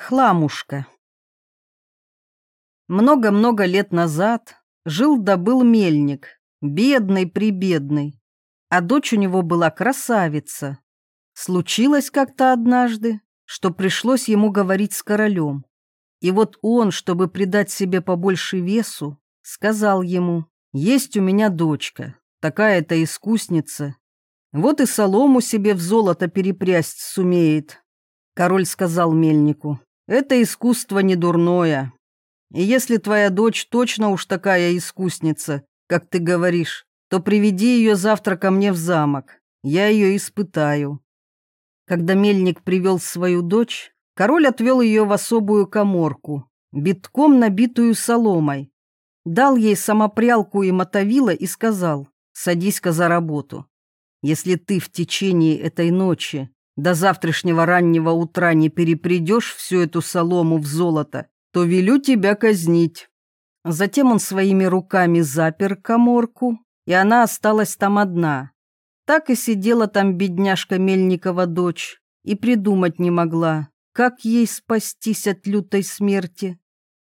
Хламушка. Много-много лет назад жил-добыл мельник, бедный-прибедный, а дочь у него была красавица. Случилось как-то однажды, что пришлось ему говорить с королем. И вот он, чтобы придать себе побольше весу, сказал ему, «Есть у меня дочка, такая-то искусница, вот и солому себе в золото перепрясть сумеет». Король сказал мельнику, это искусство не дурное. И если твоя дочь точно уж такая искусница, как ты говоришь, то приведи ее завтра ко мне в замок. Я ее испытаю». Когда мельник привел свою дочь, король отвел ее в особую коморку, битком набитую соломой. Дал ей самопрялку и мотовила и сказал, «Садись-ка за работу. Если ты в течение этой ночи до завтрашнего раннего утра не перепредешь всю эту солому в золото, то велю тебя казнить». Затем он своими руками запер коморку, и она осталась там одна. Так и сидела там бедняжка Мельникова дочь и придумать не могла, как ей спастись от лютой смерти.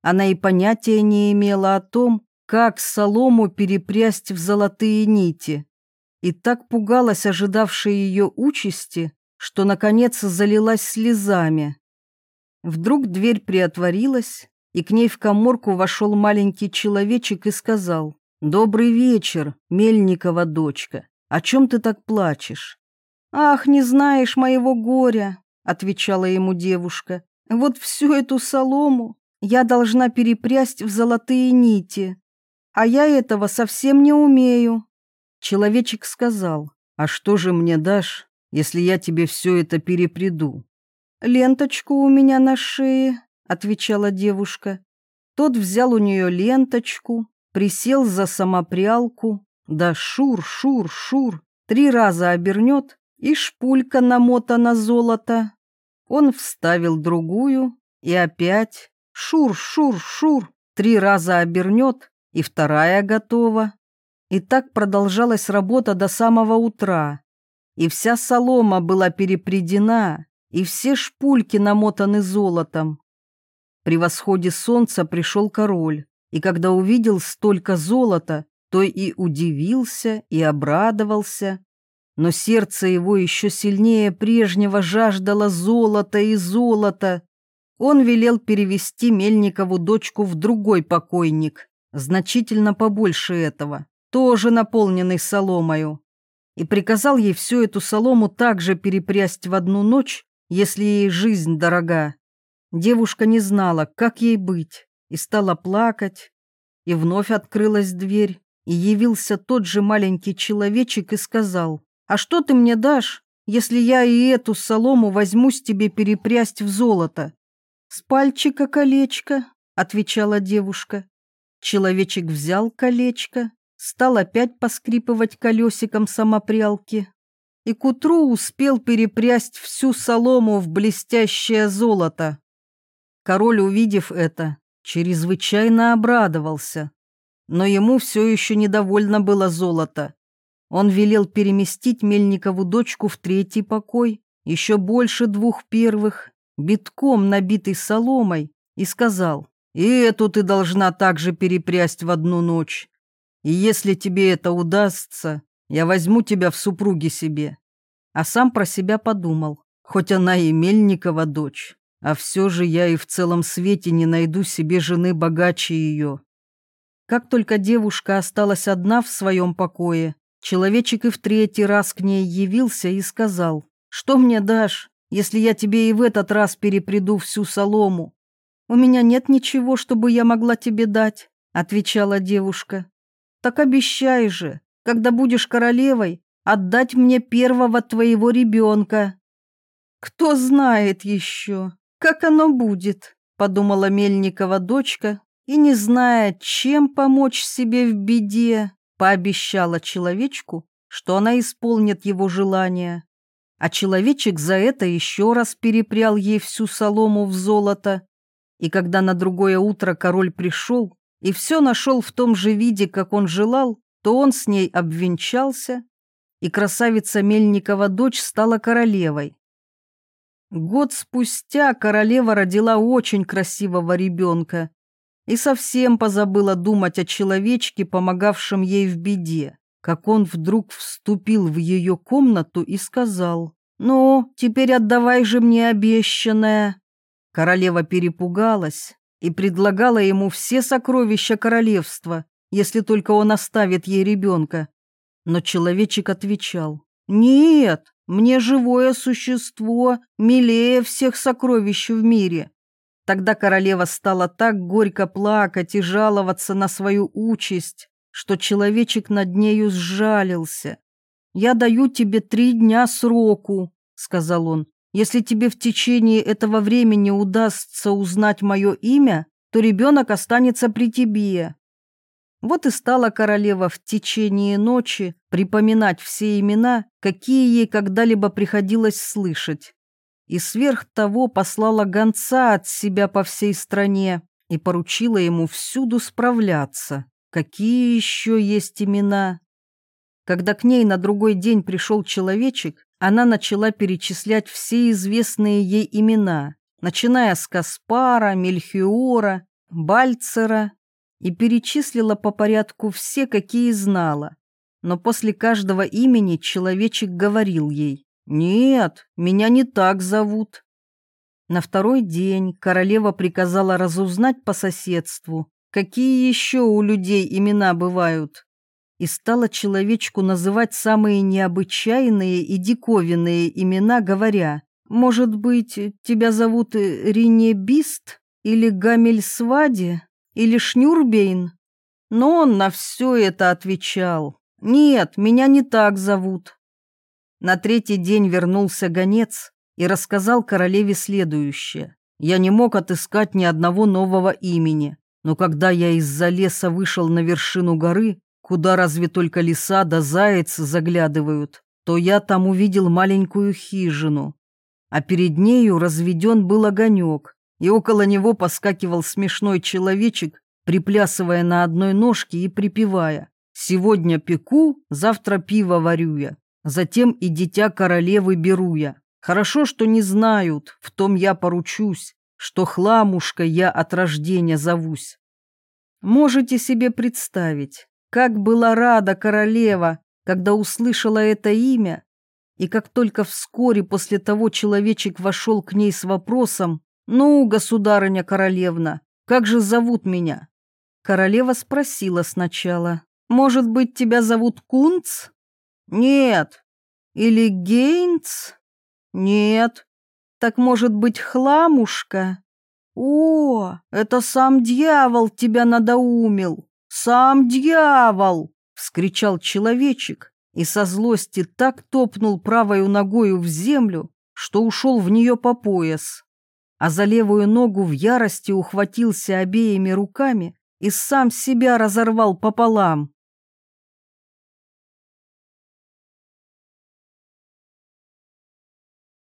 Она и понятия не имела о том, как солому перепрясть в золотые нити. И так пугалась ожидавшей ее участи, что, наконец, залилась слезами. Вдруг дверь приотворилась, и к ней в коморку вошел маленький человечек и сказал, «Добрый вечер, Мельникова дочка. О чем ты так плачешь?» «Ах, не знаешь моего горя», — отвечала ему девушка. «Вот всю эту солому я должна перепрясть в золотые нити, а я этого совсем не умею». Человечек сказал, «А что же мне дашь, если я тебе все это перепреду?» «Ленточку у меня на шее», — отвечала девушка. Тот взял у нее ленточку, присел за самопрялку, да шур, шур, шур, три раза обернет, и шпулька намотана золото. Он вставил другую, и опять шур, шур, шур, три раза обернет, и вторая готова. И так продолжалась работа до самого утра и вся солома была перепредена, и все шпульки намотаны золотом. При восходе солнца пришел король, и когда увидел столько золота, то и удивился, и обрадовался. Но сердце его еще сильнее прежнего жаждало золота и золота. Он велел перевести Мельникову дочку в другой покойник, значительно побольше этого, тоже наполненный соломою и приказал ей всю эту солому также перепрясть в одну ночь, если ей жизнь дорога. Девушка не знала, как ей быть, и стала плакать. И вновь открылась дверь, и явился тот же маленький человечек и сказал, «А что ты мне дашь, если я и эту солому возьмусь тебе перепрясть в золото?» «С пальчика колечко», — отвечала девушка. Человечек взял колечко, стал опять поскрипывать колесиком самопрялки и к утру успел перепрясть всю солому в блестящее золото. Король, увидев это, чрезвычайно обрадовался, но ему все еще недовольно было золото. Он велел переместить Мельникову дочку в третий покой, еще больше двух первых, битком набитый соломой, и сказал, «И эту ты должна также перепрясть в одну ночь, и если тебе это удастся, я возьму тебя в супруги себе. А сам про себя подумал, хоть она и Мельникова дочь, а все же я и в целом свете не найду себе жены богаче ее. Как только девушка осталась одна в своем покое, человечек и в третий раз к ней явился и сказал, «Что мне дашь, если я тебе и в этот раз перепреду всю солому?» «У меня нет ничего, чтобы я могла тебе дать», — отвечала девушка. Так обещай же, когда будешь королевой, отдать мне первого твоего ребенка. Кто знает еще, как оно будет, подумала Мельникова дочка, и, не зная, чем помочь себе в беде, пообещала человечку, что она исполнит его желание. А человечек за это еще раз перепрял ей всю солому в золото. И когда на другое утро король пришел, и все нашел в том же виде, как он желал, то он с ней обвенчался, и красавица Мельникова дочь стала королевой. Год спустя королева родила очень красивого ребенка и совсем позабыла думать о человечке, помогавшем ей в беде, как он вдруг вступил в ее комнату и сказал, «Ну, теперь отдавай же мне обещанное». Королева перепугалась и предлагала ему все сокровища королевства, если только он оставит ей ребенка. Но человечек отвечал, «Нет, мне живое существо милее всех сокровищ в мире. Тогда королева стала так горько плакать и жаловаться на свою участь, что человечек над нею сжалился. «Я даю тебе три дня сроку», — сказал он. «Если тебе в течение этого времени удастся узнать мое имя, то ребенок останется при тебе. Вот и стала королева в течение ночи припоминать все имена, какие ей когда-либо приходилось слышать. И сверх того послала гонца от себя по всей стране и поручила ему всюду справляться, какие еще есть имена. Когда к ней на другой день пришел человечек, она начала перечислять все известные ей имена, начиная с Каспара, Мельхиора, Бальцера и перечислила по порядку все, какие знала. Но после каждого имени человечек говорил ей «Нет, меня не так зовут». На второй день королева приказала разузнать по соседству, какие еще у людей имена бывают, и стала человечку называть самые необычайные и диковинные имена, говоря, «Может быть, тебя зовут Ринебист или Гамельсвади?» или Шнюрбейн. Но он на все это отвечал. «Нет, меня не так зовут». На третий день вернулся гонец и рассказал королеве следующее. «Я не мог отыскать ни одного нового имени, но когда я из-за леса вышел на вершину горы, куда разве только лиса да заяц заглядывают, то я там увидел маленькую хижину, а перед нею разведен был огонек, и около него поскакивал смешной человечек, приплясывая на одной ножке и припевая «Сегодня пеку, завтра пиво варю я, затем и дитя королевы беру я. Хорошо, что не знают, в том я поручусь, что хламушка я от рождения зовусь». Можете себе представить, как была рада королева, когда услышала это имя, и как только вскоре после того человечек вошел к ней с вопросом, «Ну, государыня-королевна, как же зовут меня?» Королева спросила сначала. «Может быть, тебя зовут Кунц?» «Нет». «Или Гейнц?» «Нет». «Так, может быть, Хламушка?» «О, это сам дьявол тебя надоумил! Сам дьявол!» — вскричал человечек и со злости так топнул правою ногою в землю, что ушел в нее по пояс а за левую ногу в ярости ухватился обеими руками и сам себя разорвал пополам.